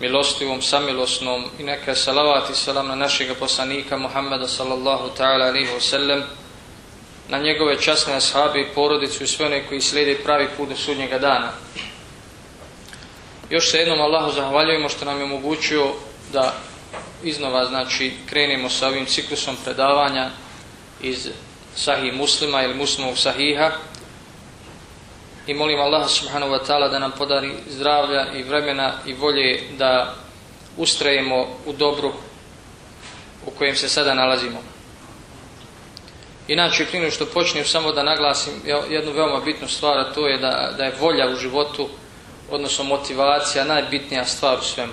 milostivom, samilosnom i neka salavat i salam na našega poslanika Muhammeda sallallahu ta'ala alihi wasallam, na njegove časne ashabi porodicu i sve one koji slijede pravi put do sudnjega dana. Još se jednom Allahu zahvaljujemo što nam je omogućio da iznova znači krenemo sa ovim ciklusom predavanja iz sahih muslima ili muslimovog sahiha i molim Allaha subhanahu wa ta'ala da nam podari zdravlja i vremena i volje da ustrajemo u dobru u kojem se sada nalazimo. Inače, prije što počnem samo da naglasim jednu veoma bitnu stvar, a to je da, da je volja u životu, odnosno motivacija, najbitnija stvar u svemu.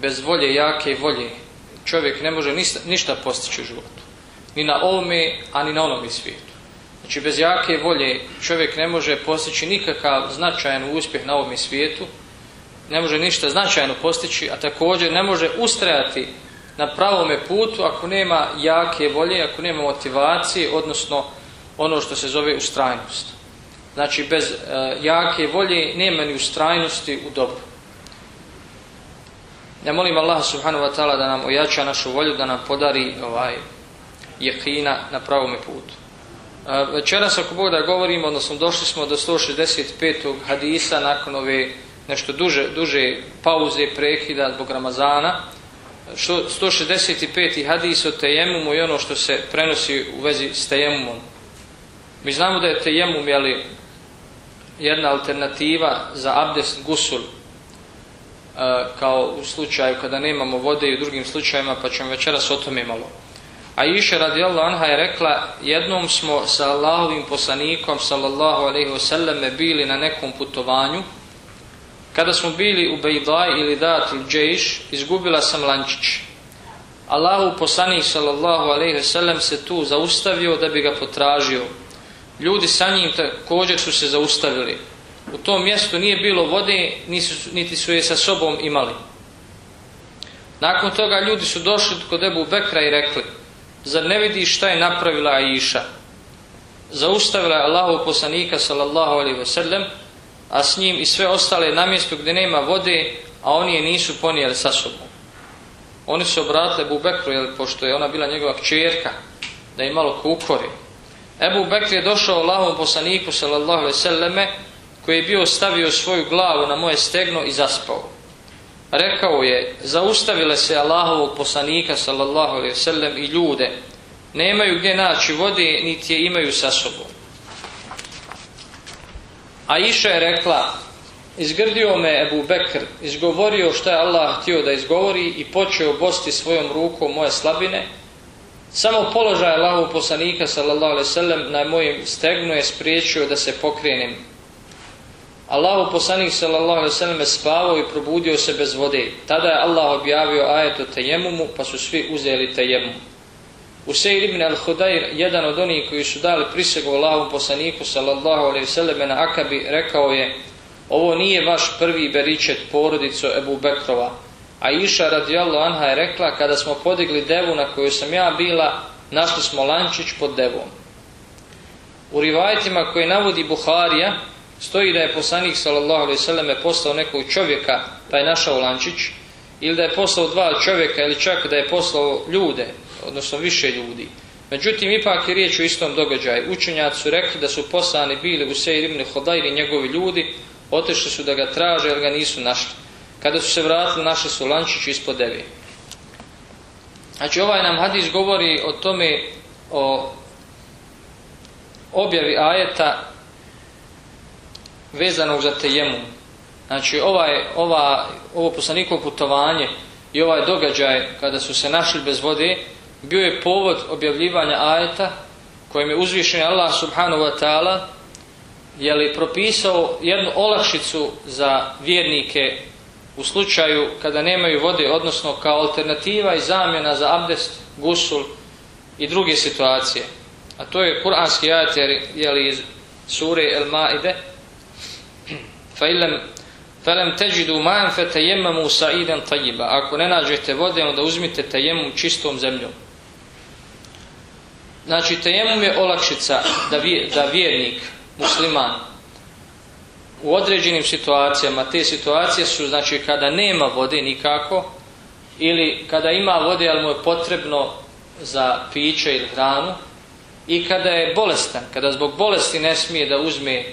Bez volje, jake volje, čovjek ne može ništa, ništa postići u životu. Ni na ovome, a ni na onome svijetu. Znači, bez jake volje čovjek ne može postići nikakav značajan uspjeh na ovom svijetu, ne može ništa značajno postići, a također ne može ustrajati na pravome putu ako nema jake volje, ako nema motivacije, odnosno ono što se zove ustrajnost. Znači, bez e, jake volje nema ni ustrajnosti u dobru. Ja molim Allah subhanahu wa ta'ala da nam ojača našu volju, da nam podari ovaj jekina na pravome putu. Večeras ako Bog da govorimo, odnosno došli smo do 165. hadisa nakon ove nešto duže, duže pauze prekida zbog Ramazana. 165. hadis o tejemumu i ono što se prenosi u vezi s tejemumom. Mi znamo da je tejemum jeli, jedna alternativa za abdest gusul kao u slučaju kada nemamo vode i u drugim slučajevima pa ćemo večeras o tome malo. A iša radijallahu anha je rekla jednom smo sa Allahovim poslanikom sallallahu alaihi wasallam bili na nekom putovanju kada smo bili u Bejdaj ili Datil Džejš izgubila sam lančić. Allahu poslanik sallallahu alaihi wasallam se tu zaustavio da bi ga potražio. Ljudi sa njim također su se zaustavili. U tom mjestu nije bilo vode, niti su je sa sobom imali. Nakon toga ljudi su došli kod Ebu Bekra i rekli Zar ne vidiš šta je napravila Aisha? Zaustavila je Allahu poslanika sallallahu alaihi wasallam, a s njim i sve ostale na mjestu gdje nema vode, a oni je nisu ponijeli sa sobom. Oni su obratili Ebu Bekru, jer, pošto je ona bila njegova kćerka, da je malo kukori. Ebu Bekr je došao Allahom poslaniku sallallahu alaihi wasallame, koji je bio stavio svoju glavu na moje stegno i zaspao. Rekao je, zaustavile se Allahovog poslanika sallallahu alaihi sallam i ljude, nemaju gdje naći vode, niti je imaju sa sobom. A Iša je rekla, izgrdio me Ebu Bekr, izgovorio što je Allah htio da izgovori i počeo bosti svojom rukom moje slabine, samo položaj Allahovog poslanika sallallahu alaihi sallam na mojim stegnu je spriječio da se pokrenem Allahu poslanik sallallahu alejhi ve sellem spavao i probudio se bez vode. Tada je Allah objavio ajet o tajemumu, pa su svi uzeli tejemum. Useir ibn al-Hudayr, jedan od onih koji su dali prisegu Allahu poslaniku sallallahu alejhi ve selleme na Akabi, rekao je: Ovo nije vaš prvi beričet porodico Ebu Bekrova. A Iša radijallahu anha je rekla: Kada smo podigli devu na kojoj sam ja bila, našli smo lančić pod devom. U rivajetima koje navodi Buharija, stoji da je poslanik sallallahu alejhi ve selleme poslao nekog čovjeka pa je našao lančić ili da je poslao dva čovjeka ili čak da je poslao ljude, odnosno više ljudi. Međutim, ipak je riječ o istom događaju. Učenjaci su rekli da su poslani bili u Sejid ibn Hodajr njegovi ljudi, otišli su da ga traže jer ga nisu našli. Kada su se vratili, našli su lančić ispod devi. Znači, ovaj nam hadis govori o tome, o objavi ajeta vezanog za tejemum. Znači ovaj, ova, ovo poslanikovo putovanje i ovaj događaj kada su se našli bez vode bio je povod objavljivanja ajeta kojim je uzvišen Allah subhanahu wa ta'ala je li propisao jednu olakšicu za vjernike u slučaju kada nemaju vode, odnosno kao alternativa i zamjena za abdest, gusul i druge situacije. A to je kuranski ajet jeli iz sure El Maide فَإِلَّمْ فَلَمْ تَجِدُوا مَاً فَتَيَمَّمُوا سَعِيدًا طَيِّبًا Ako ne nađete vode, onda uzmite tejemum čistom zemljom. Znači, tejemum je olakšica da, da vjernik, musliman, u određenim situacijama, te situacije su znači kada nema vode nikako ili kada ima vode ali mu je potrebno za piće ili hranu i kada je bolestan, kada zbog bolesti ne smije da uzme,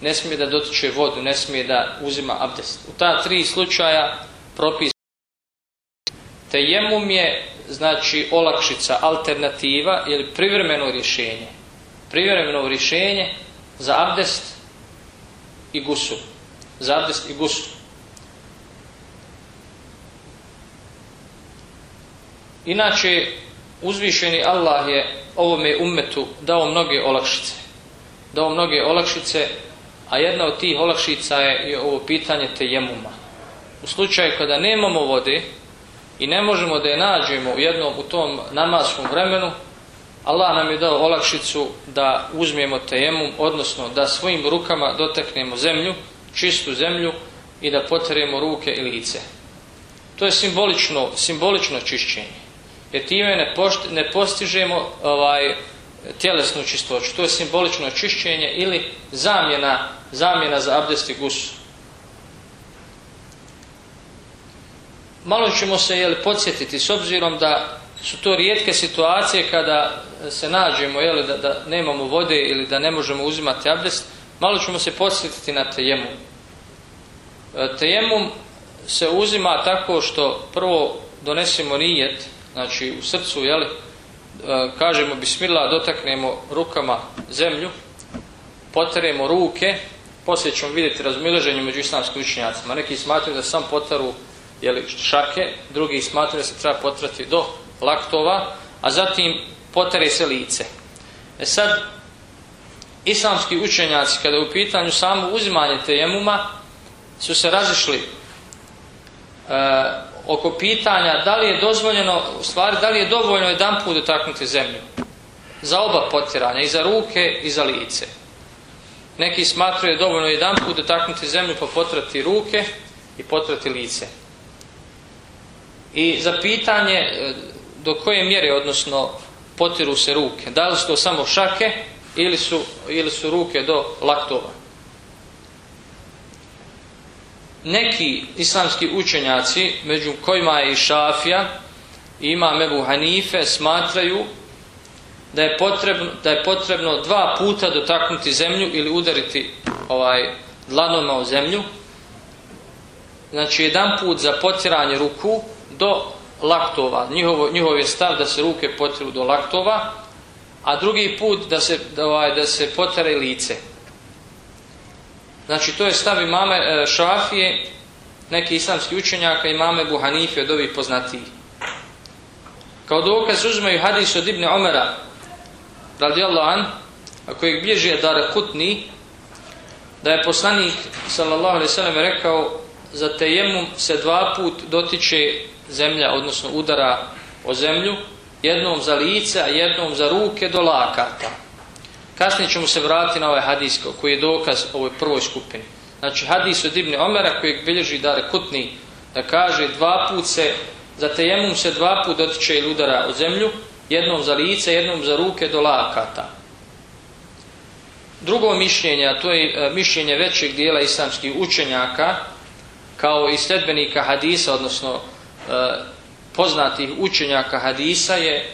ne smije da dotiče vodu, ne smije da uzima abdest. U ta tri slučaja propis tejemum je znači olakšica, alternativa ili privremeno rješenje. Privremeno rješenje za abdest i gusu. Za abdest i gusu. Inače, uzvišeni Allah je ovome ummetu dao mnoge olakšice. Dao mnoge olakšice, a jedna od tih olakšica je ovo pitanje tejemuma. U slučaju kada nemamo vode i ne možemo da je nađemo u jednom u tom namaskom vremenu, Allah nam je dao olakšicu da uzmemo tejemum, odnosno da svojim rukama dotaknemo zemlju, čistu zemlju i da poteremo ruke i lice. To je simbolično, simbolično čišćenje. Jer time ne, ne postižemo ovaj, tjelesnu čistoću. To je simbolično čišćenje ili zamjena, zamjena za abdest i gusu. Malo ćemo se jel, podsjetiti s obzirom da su to rijetke situacije kada se nađemo jel, da, da nemamo vode ili da ne možemo uzimati abdest, malo ćemo se podsjetiti na tejemum. Tejemum se uzima tako što prvo donesemo nijet, znači u srcu, jel, kažemo bismillah, dotaknemo rukama zemlju, poteremo ruke, poslije ćemo vidjeti razumilaženje među islamskim učenjacima. Neki smatraju da sam potaru jeli, šake, drugi smatraju da se treba potrati do laktova, a zatim potere se lice. E sad, islamski učenjaci, kada je u pitanju samo uzimanje tejemuma, su se razišli e, oko pitanja da li je dozvoljeno, u stvari, da li je dovoljno jedan put dotaknuti zemlju. Za oba potiranja, i za ruke i za lice. Neki smatruju dovoljno jedan put dotaknuti zemlju pa potrati ruke i potrati lice. I za pitanje e, do koje mjere, odnosno potiru se ruke. Da li su to samo šake ili su, ili su ruke do laktova. Neki islamski učenjaci, među kojima je i Šafija, i ima Mebu Hanife, smatraju da je, potrebno, da je potrebno dva puta dotaknuti zemlju ili udariti ovaj dlanoma u zemlju. Znači jedan put za potiranje ruku do laktova. Njihovo, njihov je stav da se ruke potiru do laktova, a drugi put da se, da, ovaj, da se potare lice. Znači to je stav imame e, Šafije, neki islamski učenjaka i mame Buhanife od ovih poznatijih. Kao dokaz uzmeju hadis od Ibne Omera, radijallahu an, a kojeg bilježi Dara Kutni, da je poslanik, sallallahu alaihi sallam, rekao, za tejemum se dva put dotiče zemlja, odnosno udara o zemlju, jednom za lice, a jednom za ruke do lakata. Kasnije ćemo se vratiti na ovaj hadis koji je dokaz ovoj prvoj skupini. Znači hadis od Ibne Omera kojeg bilježi Dare Kutni da kaže dva put se, za tejemum se dva put dotiče ili udara o zemlju, jednom za lice, jednom za ruke do lakata. Drugo mišljenje, a to je e, mišljenje većeg dijela islamskih učenjaka, kao i sledbenika hadisa, odnosno e, poznatih učenjaka hadisa je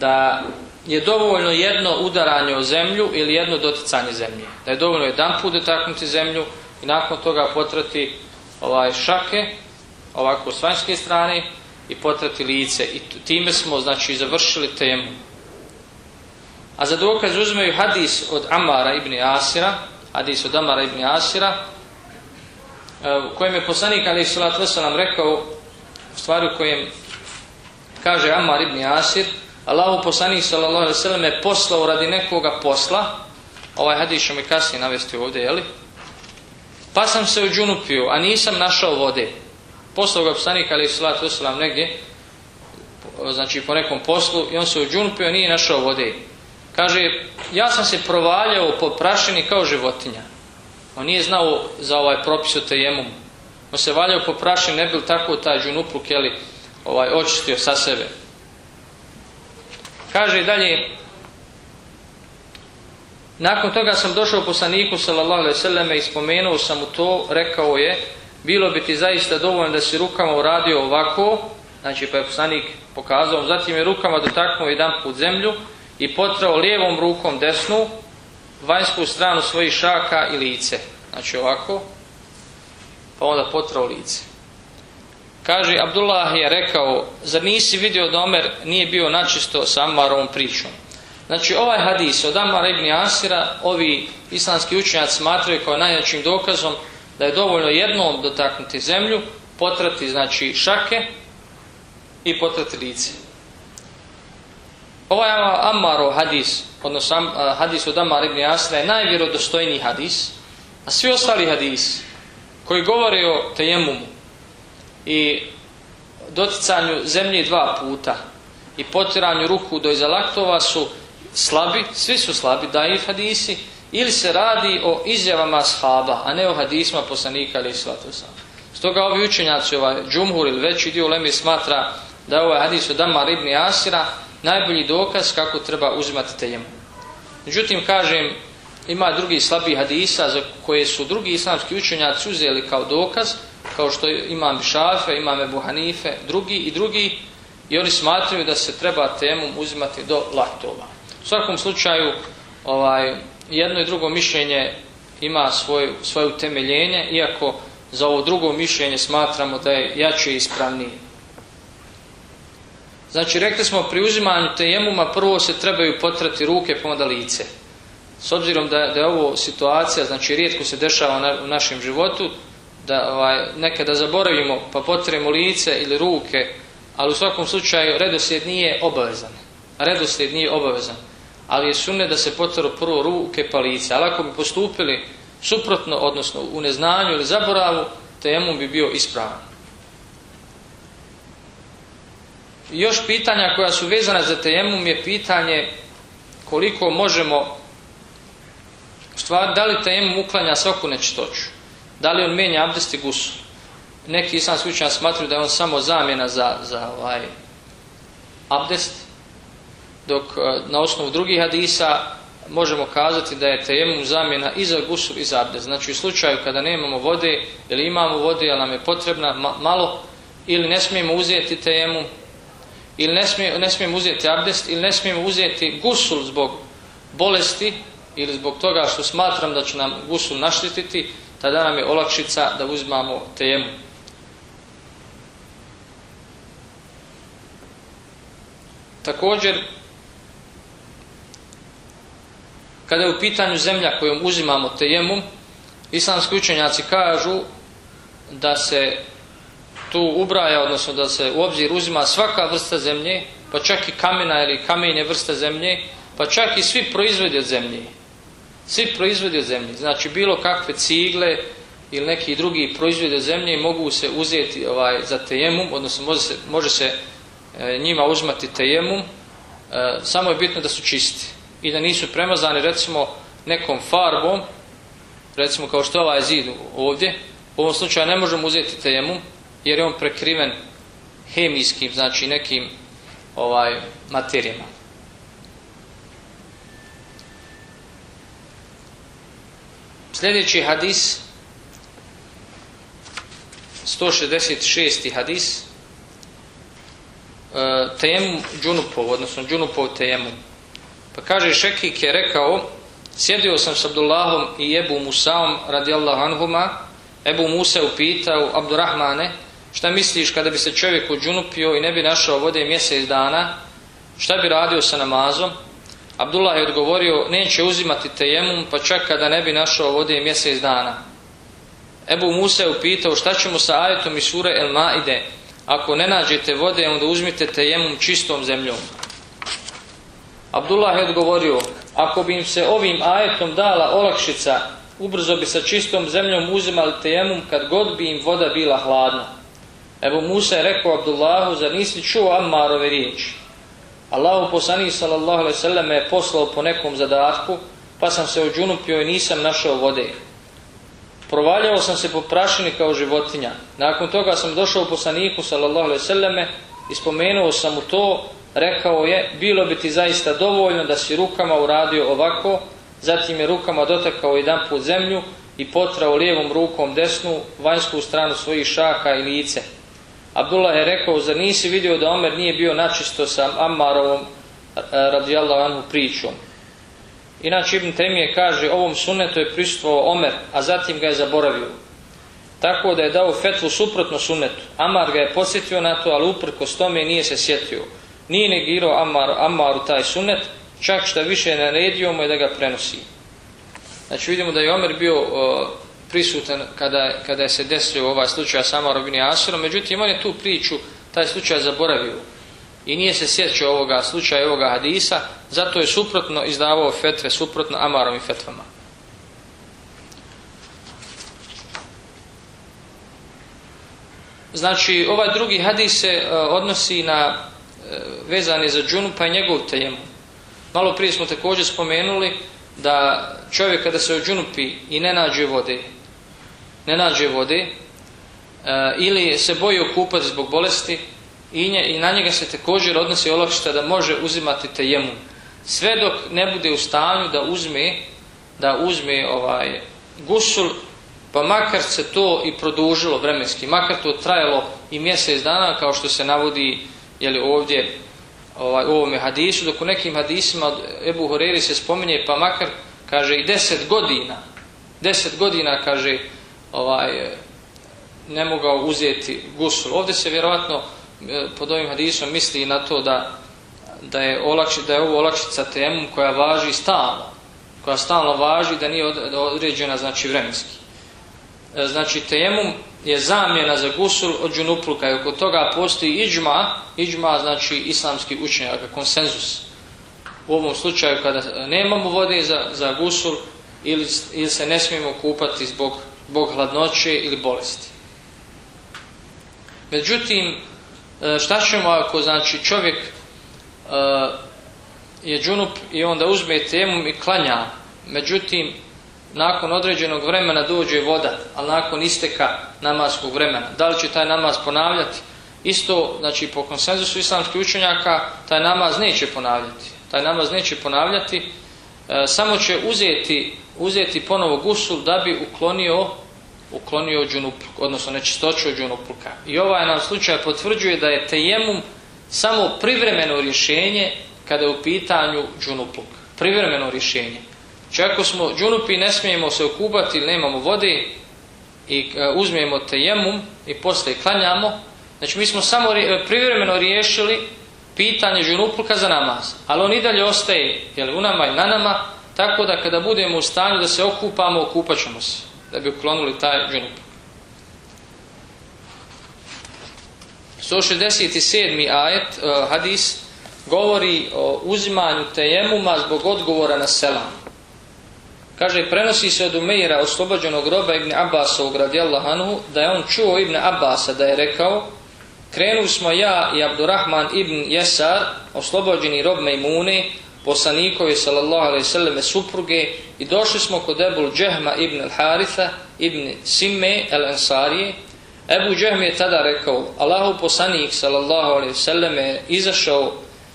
da je dovoljno jedno udaranje o zemlju ili jedno doticanje zemlje. Da je dovoljno jedan put dotaknuti zemlju i nakon toga potrati ovaj šake, ovako s vanjske strane i potrati lice. I time smo znači završili temu. A za dokaz uzmeju hadis od Amara ibn Asira, hadis od Amara ibn Asira, e, u kojem je poslanik ali salatu nam rekao u stvari u kojem kaže Amar ibn Asir Allahu poslanik sallallahu alejhi ve sellem je poslao radi nekoga posla ovaj hadis ćemo kasnije navesti ovdje jeli? pa sam se uđunupio a nisam našao vode poslao ga poslanik ali salatu wasalam negdje, znači po nekom poslu i on se uđunupio, nije našao vode. Kaže, ja sam se provaljao po prašini kao životinja. On nije znao za ovaj propis o tejemum. On se valjao po prašini, ne bil tako taj džunupluk, jeli, ovaj, očistio sa sebe. Kaže dalje, nakon toga sam došao poslaniku sallallahu alejhi ve selleme i spomenuo sam mu to, rekao je: "Bilo bi ti zaista dovoljno da si rukama uradio ovako." Znači pa je poslanik pokazao, zatim je rukama dotaknuo jedan put zemlju i potrao lijevom rukom desnu vanjsku stranu svojih šaka i lice. Znači ovako, pa onda potrao lice. Kaže, Abdullah je rekao, zar nisi vidio da Omer nije bio načisto sa Amarovom pričom? Znači ovaj hadis od Amar ibn Asira, ovi islamski učenjaci smatraju kao najjačim dokazom da je dovoljno jednom dotaknuti zemlju, potrati znači šake i potrati lice. Ovaj Amarov hadis, odnosno hadis od Amar ibn Asira je najvjerodostojniji hadis, a svi ostali hadisi koji govore o tejemumu i doticanju zemlje dva puta i potiranju ruku do iza laktova su slabi, svi su slabi, daif hadisi, ili se radi o izjavama shaba, a ne o hadisma poslanika ili svatu sam. Stoga ovi učenjaci, ovaj džumhur ili veći dio lemi smatra da je ovaj hadis od Ammar ibn Asira najbolji dokaz kako treba uzimati tejemu. Međutim, kažem, ima drugi slabi hadisa za koje su drugi islamski učenjaci uzeli kao dokaz, kao što imam Šafe, imam Ebu Hanife, drugi i drugi, i oni smatraju da se treba temom uzimati do laktova. U svakom slučaju, ovaj, jedno i drugo mišljenje ima svoj, svoje utemeljenje, iako za ovo drugo mišljenje smatramo da je jače i ispravnije. Znači, rekli smo pri uzimanju tejemuma prvo se trebaju potrati ruke pa onda lice. S obzirom da, da je ovo situacija, znači rijetko se dešava na, u našem životu, da ovaj, nekada zaboravimo pa potremo lice ili ruke, ali u svakom slučaju redoslijed nije obavezan. Redoslijed nije obavezan. Ali je sunne da se potrebu prvo ruke pa lice. Ali ako bi postupili suprotno, odnosno u neznanju ili zaboravu, tejemum bi bio ispravan. Još pitanja koja su vezana za tejemum je pitanje koliko možemo stvar, da li tejemum uklanja svaku nečistoću? Da li on menja abdest i gusu? Neki islamski učenjaci smatruju da je on samo zamjena za, za ovaj abdest, dok na osnovu drugih hadisa možemo kazati da je tejemum zamjena i za gusul i za abdest. Znači u slučaju kada nemamo vode ili imamo vode, ali nam je potrebna ma, malo, ili ne smijemo uzeti tejemum, ili ne, smije, ne smijemo uzeti abdest, ili ne smijemo uzeti gusul zbog bolesti, ili zbog toga što smatram da će nam gusul naštetiti, tada nam je olakšica da uzmamo temu. Također, kada je u pitanju zemlja kojom uzimamo tejemum, islamski učenjaci kažu da se tu ubraja, odnosno da se u obzir uzima svaka vrsta zemlje, pa čak i kamena ili kamenje vrsta zemlje, pa čak i svi proizvodi od zemlje. Svi proizvodi od zemlje, znači bilo kakve cigle ili neki drugi proizvodi od zemlje mogu se uzeti ovaj, za tejemum, odnosno može se, može se e, njima uzmati tejemum, e, samo je bitno da su čisti i da nisu premazani recimo nekom farbom, recimo kao što ovaj zid ovdje, u ovom slučaju ne možemo uzeti tejemum jer je on prekriven hemijskim, znači nekim ovaj materijama. Sljedeći hadis 166. hadis e, temu džunupov, odnosno džunupov temu. Pa kaže Šekik je rekao sjedio sam s Abdullahom i Ebu Musaom radijallahu anhuma Ebu Musa upitao Abdurrahmane šta misliš kada bi se čovjek uđunupio i ne bi našao vode mjesec dana šta bi radio sa namazom Abdullah je odgovorio, neće uzimati tejemum, pa čak kada ne bi našao vode mjesec dana. Ebu Musa je upitao, šta ćemo sa ajetom iz sure El Maide? Ako ne nađete vode, onda uzmite tejemum čistom zemljom. Abdullah je odgovorio, ako bi im se ovim ajetom dala olakšica, ubrzo bi sa čistom zemljom uzimali tejemum kad god bi im voda bila hladna. Ebu Musa je rekao Abdullahu, zar nisi čuo Ammarove riječi? Allahu poslanik sallallahu alejhi ve sellem je poslao po nekom zadatku, pa sam se ođunupio i nisam našao vode. Provaljao sam se po prašini kao životinja. Nakon toga sam došao poslaniku sallallahu alejhi ve i spomenuo sam mu to, rekao je: "Bilo bi ti zaista dovoljno da si rukama uradio ovako." Zatim je rukama dotakao jedan put zemlju i potrao lijevom rukom desnu vanjsku stranu svojih šaka i lice. Abdullah je rekao, zar nisi vidio da Omer nije bio načisto sa Ammarovom radijallahu anhu pričom. Inače Ibn Temije kaže, ovom sunnetu je prisustvovao Omer, a zatim ga je zaboravio. Tako da je dao fetvu suprotno sunnetu. Ammar ga je posjetio na to, ali uprkos tome nije se sjetio. Nije negirao Ammar, Ammaru taj sunnet, čak šta više naredio mu je da ga prenosi. Znači vidimo da je Omer bio uh, prisutan kada, kada je se desio ovaj slučaj sama Robini Asirom, međutim on je tu priču, taj slučaj zaboravio i nije se sjećao ovoga slučaja ovoga hadisa, zato je suprotno izdavao fetve, suprotno Amarovim fetvama. Znači, ovaj drugi hadis se uh, odnosi na uh, vezani za džunu pa i njegov tejemu. Malo prije smo također spomenuli da čovjek kada se ođunupi i ne nađe vode, ne nađe vode e, ili se boji okupati zbog bolesti i, nje, i na njega se također odnosi olakšta da može uzimati tejemu. Sve dok ne bude u stanju da uzme da uzme ovaj gusul, pa makar se to i produžilo vremenski, makar to trajalo i mjesec dana kao što se navodi jeli, ovdje ovaj, u ovome hadisu, dok u nekim hadisima od Ebu Horeri se spominje, pa makar, kaže, i deset godina, deset godina, kaže, ovaj, ne mogao uzeti gusul. Ovdje se vjerovatno pod ovim hadisom misli na to da, da, je, olakši, da je ovo olakšica temom koja važi stalno, koja stalno važi, da nije određena, znači, vremenski. Znači, temom je zamjena za gusul od džunupluka i oko toga postoji iđma, iđma znači islamski učenjaka, konsenzus. U ovom slučaju kada nemamo vode za, za gusul ili, ili se ne smijemo kupati zbog, zbog hladnoće ili bolesti. Međutim, šta ćemo ako znači čovjek uh, je džunup i onda uzme temom i klanja, međutim nakon određenog vremena dođe voda, ali nakon isteka namaskog vremena. Da li će taj namaz ponavljati? Isto, znači po konsenzusu islamskih učenjaka, taj namaz neće ponavljati. Taj namaz neće ponavljati, e, samo će uzeti, uzeti ponovo gusul da bi uklonio uklonio džunupluk, odnosno nečistoću džunupluka. I ovaj nam slučaj potvrđuje da je tejemum samo privremeno rješenje kada je u pitanju džunupluk. Privremeno rješenje. Čak ako smo džunupi ne smijemo se okupati ili nemamo vode i uzmijemo tejemum i posle klanjamo, znači mi smo samo privremeno riješili pitanje džunupluka za namaz, ali on i dalje ostaje jel, u nama i na nama, tako da kada budemo u stanju da se okupamo, okupat ćemo se, da bi uklonili taj džunupluk. 167. ajet, uh, hadis, govori o uzimanju tejemuma zbog odgovora na selam. Kaže, prenosi se od Umeira, oslobođenog roba Ibn Abbasovog radijallahu anhu, da je on čuo Ibn Abbasa da je rekao, krenuli smo ja i Abdurrahman ibn Jesar, oslobođeni rob Mejmune, poslanikovi sallallahu alaihi sallam supruge i došli smo kod Ebu Džehma ibn al-Haritha ibn Simme al-Ansarije. Ebu Džehm je tada rekao, Allahu poslanik sallallahu alaihi sallam je izašao,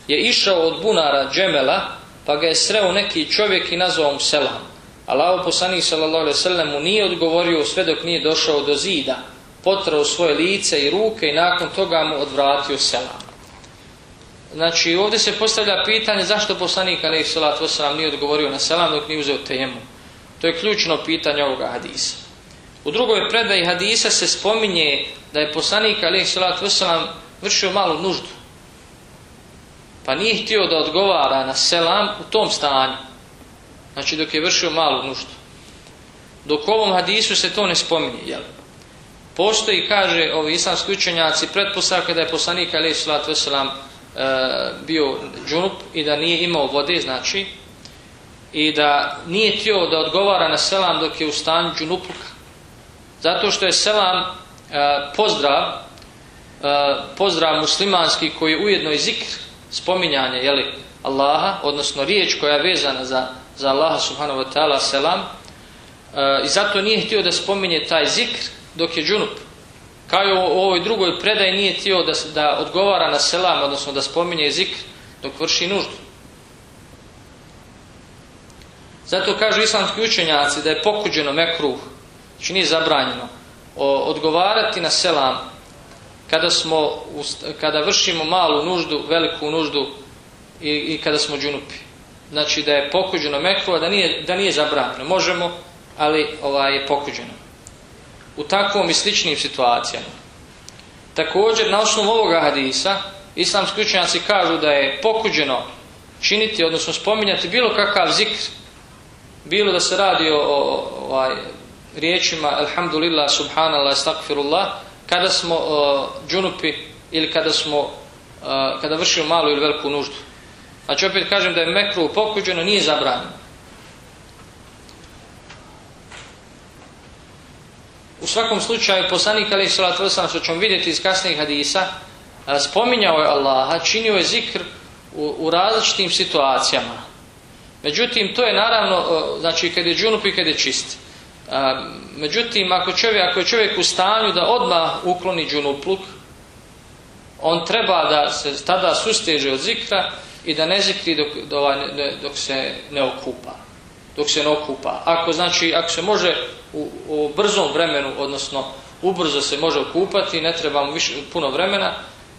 je išao od bunara Džemela, pa ga je sreo neki čovjek i nazvao mu selam. Allahu poslanik sallallahu alejhi ve sellem mu nije odgovorio sve dok nije došao do zida, potrao svoje lice i ruke i nakon toga mu odvratio selam. Znači ovdje se postavlja pitanje zašto poslanik alejhi salatu vesselam nije odgovorio na selam dok nije uzeo temu. To je ključno pitanje ovoga hadisa. U drugoj predaji hadisa se spominje da je poslanik alejhi salatu vesselam vršio malu nuždu. Pa nije htio da odgovara na selam u tom stanju. Znači dok je vršio malu nuždu. Dok ovom hadisu se to ne spominje, jel? Postoji, kaže ovi islamski učenjaci, pretpostavka da je poslanik alaih sallatu wasalam e, bio džunup i da nije imao vode, znači, i da nije tio da odgovara na selam dok je u stanju džunupluka. Zato što je selam e, pozdrav pozdrav muslimanski koji je ujedno i zikr, spominjanje jeli, Allaha, odnosno riječ koja je vezana za, za Allaha subhanahu wa ta'ala selam i zato nije htio da spominje taj zikr dok je džunup. Kao i u ovoj drugoj predaji nije htio da, da odgovara na selam, odnosno da spominje zikr dok vrši nuždu. Zato kažu islamski učenjaci da je pokuđeno mekruh, znači nije zabranjeno, odgovarati na selam kada, smo, kada vršimo malu nuždu, veliku nuždu i, i kada smo džunupi. Znači da je pokuđeno mekruh, da nije, da nije zabranjeno. Možemo, ali ovaj, je pokuđeno. U takvom i sličnim situacijama. Također, na osnovu ovoga hadisa, islamski učenjaci kažu da je pokuđeno činiti, odnosno spominjati bilo kakav zikr, bilo da se radi o, o ovaj, riječima Alhamdulillah, Subhanallah, Stakfirullah, kada smo uh, džunupi ili kada smo kada vršimo malu ili veliku nuždu. Znači opet kažem da je mekru pokuđeno, nije zabranjeno. U svakom slučaju poslanik ali salatu što ćemo vidjeti iz kasnijih hadisa spominjao je Allaha, činio je zikr u, u različitim situacijama. Međutim, to je naravno, znači kad je džunup i kad je čist. Međutim, ako, čovjek, ako je čovjek u stanju da odmah ukloni džunupluk, on treba da se tada susteže od zikra i da ne zikri dok, dok se ne okupa. Dok se ne okupa. Ako, znači, ako se može u, u brzom vremenu, odnosno ubrzo se može okupati, ne treba mu više, puno vremena,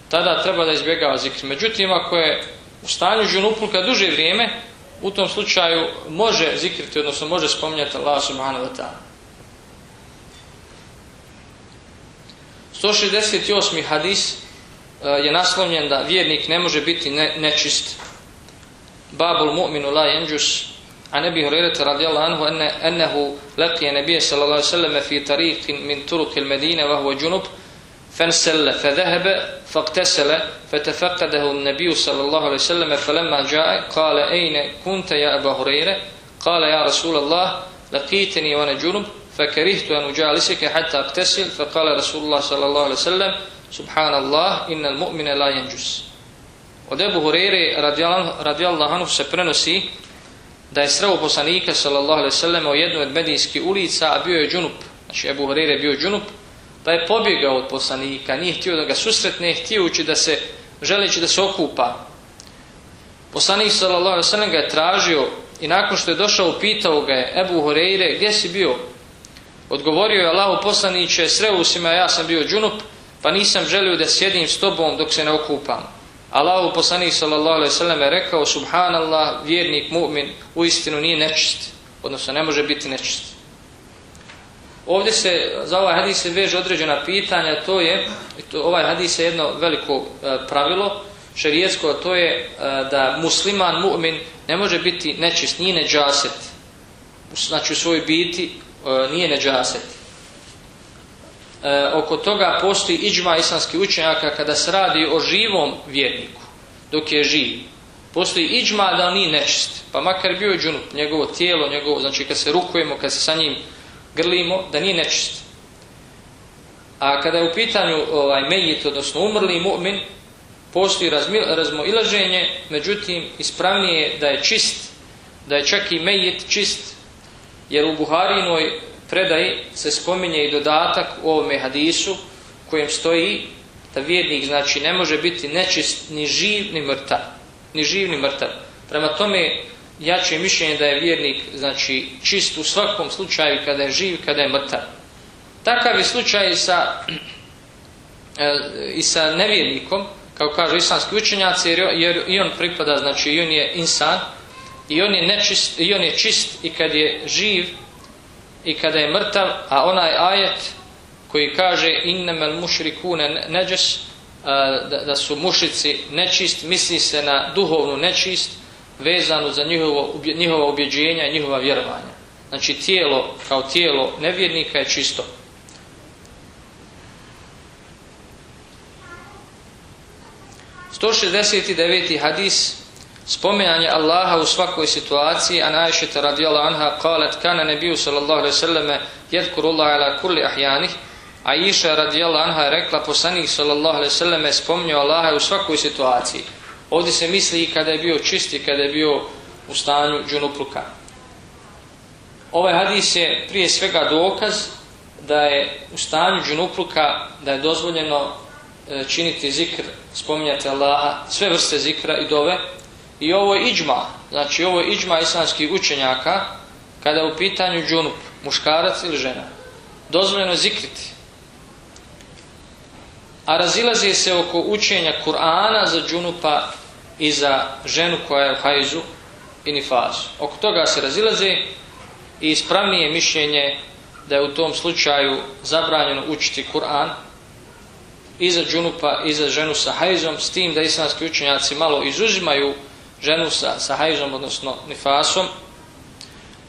tada treba da izbjegava zikr. Međutim, ako je u stanju džunupluka duže vrijeme, u tom slučaju može zikriti, odnosno može spominjati Allah subhanahu wa ta'ala. 168. hadis je naslovljen da vjernik ne može biti ne, nečist. Babul mu'minu la jenđus عن أبي هريرة رضي الله عنه ان أنه لقي النبي صلى الله عليه وسلم في طريق من طرق المدينة وهو جنب فانسل فذهب فاغتسل فتفقده النبي صلى الله عليه وسلم فلما جاء قال أين كنت يا أبا هريرة؟ قال يا رسول الله لقيتني وأنا جنب فكرهت أن أجالسك حتى أغتسل. فقال رسول الله صلى الله عليه وسلم سبحان الله إن المؤمن لا ينجس. Od Ebu Hureyre radijallahu anhu se prenosi da je sreo poslanika sallallahu alaihi sallam u jednoj od medijskih ulica, a bio je džunup. Znači Ebu Hureyre bio džunup pa je pobjegao od poslanika, nije htio da ga susretne, ući da se, želeći da se okupa. Poslanik sallallahu alejhi ve sellem ga je tražio i nakon što je došao pitao ga je Ebu Horeire, gdje si bio? Odgovorio je Allahu poslaniće, sreo si me, ja sam bio džunup, pa nisam želio da sjedim s tobom dok se ne okupam. Allahu poslanik sallallahu alejhi ve sellem je rekao subhanallah, vjernik mu'min uistinu nije nečist, odnosno ne može biti nečist. Ovdje se, za ovaj hadis se veže određena pitanja, to je, to, ovaj hadis je jedno veliko e, pravilo, šerijetsko, to je e, da musliman, mu'min, ne može biti nečist, nije neđaset. Znači u svojoj biti e, nije neđaset. E, oko toga postoji iđma islamskih učenjaka kada se radi o živom vjerniku, dok je živ. Postoji iđma da on nije nečist, pa makar bio je džunup, njegovo tijelo, njegovo, znači kad se rukujemo, kad se sa njim grlimo, da nije nečist. A kada je u pitanju ovaj, mejit, odnosno umrli mu'min, postoji razmoilaženje, međutim, ispravnije je da je čist, da je čak i mejit čist, jer u Buharinoj predaji se spominje i dodatak u ovome hadisu kojem stoji da vjernik znači ne može biti nečist ni živ ni mrtav. Ni živ ni mrtav. Prema tome jače mišljenje da je vjernik znači čist u svakom slučaju kada je živ, kada je mrtav. Takav je slučaj sa, e, i sa nevjernikom, kao kažu islamski učenjaci, jer, jer i on pripada, znači i on je insan, i on je, nečist, i on je čist i kad je živ i kada je mrtav, a onaj ajet koji kaže innemel mušrikune neđes, da, da su mušici nečist, misli se na duhovnu nečist, vezanu za njihovo, njihova ubjeđenja i njihova vjerovanja. Znači tijelo kao tijelo nevjernika je čisto. Sto hadis spominjanje Allaha u svakoj situaciji a najšeta radijala anha kalet kana nebiju sallallahu alaihi sallame jedkuru Allah ala kulli ahjanih A Iša radijala Anha rekla, poslanik sallallahu alaihi sallam je spominjao Allaha u svakoj situaciji. Ovdje se misli i kada je bio čisti, kada je bio u stanju džunupluka. Ovaj hadis je prije svega dokaz da je u stanju džunupluka, da je dozvoljeno e, činiti zikr, spominjati Allaha, sve vrste zikra i dove. I ovo je iđma, znači ovo je iđma islamskih učenjaka kada je u pitanju džunup, muškarac ili žena. Dozvoljeno je zikriti. A razilazi se oko učenja Kur'ana za džunupa i za ženu koja je u hajzu i nifasu. Oko toga se razilaze i ispravnije mišljenje da je u tom slučaju zabranjeno učiti Kur'an i za džunupa i za ženu sa hajzom, s tim da islamski učenjaci malo izuzimaju ženu sa, sa hajzom, odnosno nifasom,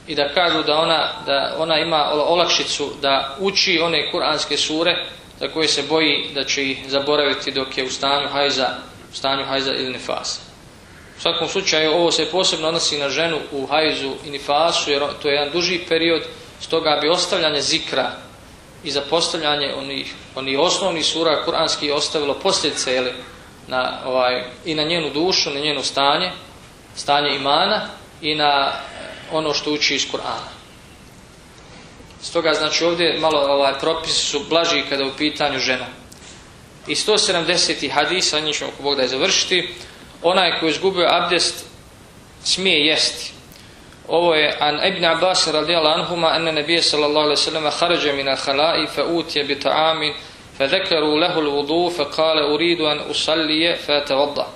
i da kažu da ona, da ona ima olakšicu da uči one kuranske sure za koje se boji da će ih zaboraviti dok je u stanju hajza, u stanju hajza ili nifasa. U svakom slučaju ovo se posebno odnosi na ženu u hajzu i nifasu jer to je jedan duži period, stoga bi ostavljanje zikra i zapostavljanje onih, onih osnovnih sura kuranskih ostavilo posljedice jeli, na, ovaj, i na njenu dušu, na njeno stanje, stanje imana i na ono što uči iz Kur'ana. Stoga znači ovdje malo ovaj propisi su blaži kada u pitanju žena. I 170. hadisa, njih ćemo Bog da je završiti, onaj koji izgubio abdest smije jesti. Ovo je an Ibn Abbas radijallahu anhuma anna nabije sallallahu alaihi sallam kharaja min al-khala'i fa utiya bi ta'amin al-wudu fa qala uridu an usalli fa tawadda.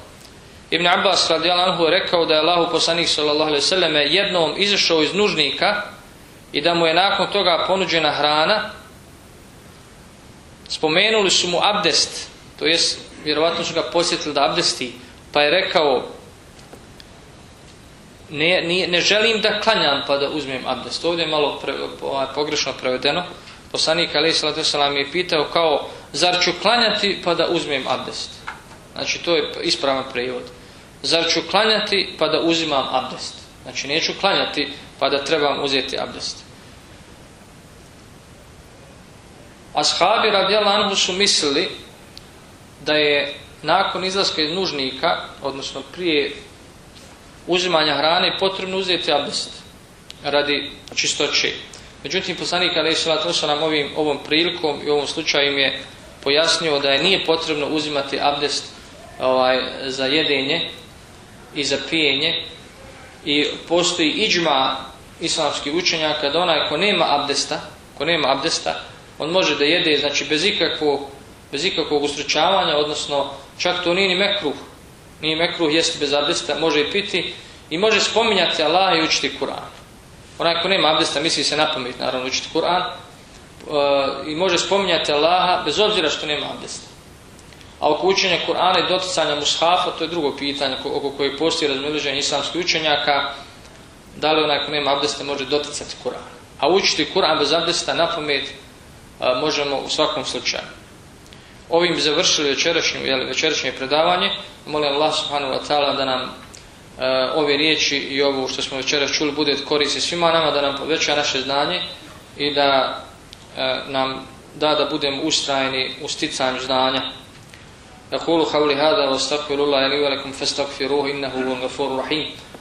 Ibn Abbas radijallahu anhu je rekao da je Allahu poslanik sallallahu sallam jednom izašao iz nužnika i da mu je nakon toga ponuđena hrana. Spomenuli su mu abdest to jest vjerovatno su ga posjetili da abdesti pa je rekao ne, ne, ne želim da klanjam pa da uzmem abdest. Ovdje je malo pre, ovaj, pogrešno prevedeno poslanik alaihi sallatu sallam je pitao kao zar ću klanjati pa da uzmem abdest znači to je ispravan prevod zar ću klanjati pa da uzimam abdest znači neću klanjati pa da trebam uzeti abdest. Ashabi radijallahu anhu su mislili da je nakon izlaska iz nužnika, odnosno prije uzimanja hrane, potrebno uzeti abdest radi čistoće. Međutim, poslanik Ali nam ovim, ovom prilikom i ovom slučaju je pojasnio da je nije potrebno uzimati abdest ovaj, za jedenje i za pijenje i postoji iđma islamskih učenjaka da onaj ko nema abdesta, ko nema abdesta, on može da jede znači bez ikakvog bez ikakvog ustručavanja, odnosno čak to nije ni mekruh. Nije mekruh jesti bez abdesta, može i piti i može spominjati Allah i učiti Kur'an. Onaj ko nema abdesta misli se na pamet, naravno učiti Kur'an uh, i može spominjati Allaha bez obzira što nema abdesta. A oko učenja Kur'ana i doticanja mushafa, to je drugo pitanje oko kojeg postoji razmišljanje islamskih učenjaka, da li onaj ko nema abdesta može doticati Kur'an. A učiti Kur'an bez abdesta na pamet možemo u svakom slučaju. Ovim završili večerašnje, večerašnje predavanje. Molim Allah subhanahu wa ta'ala da nam e, ove riječi i ovo što smo večeras čuli bude koristi svima nama, da nam poveća naše znanje i da e, nam da da budemo ustrajni u sticanju znanja. أقول قولي هذا واستغفر الله لي ولكم فاستغفروه إنه هو الغفور الرحيم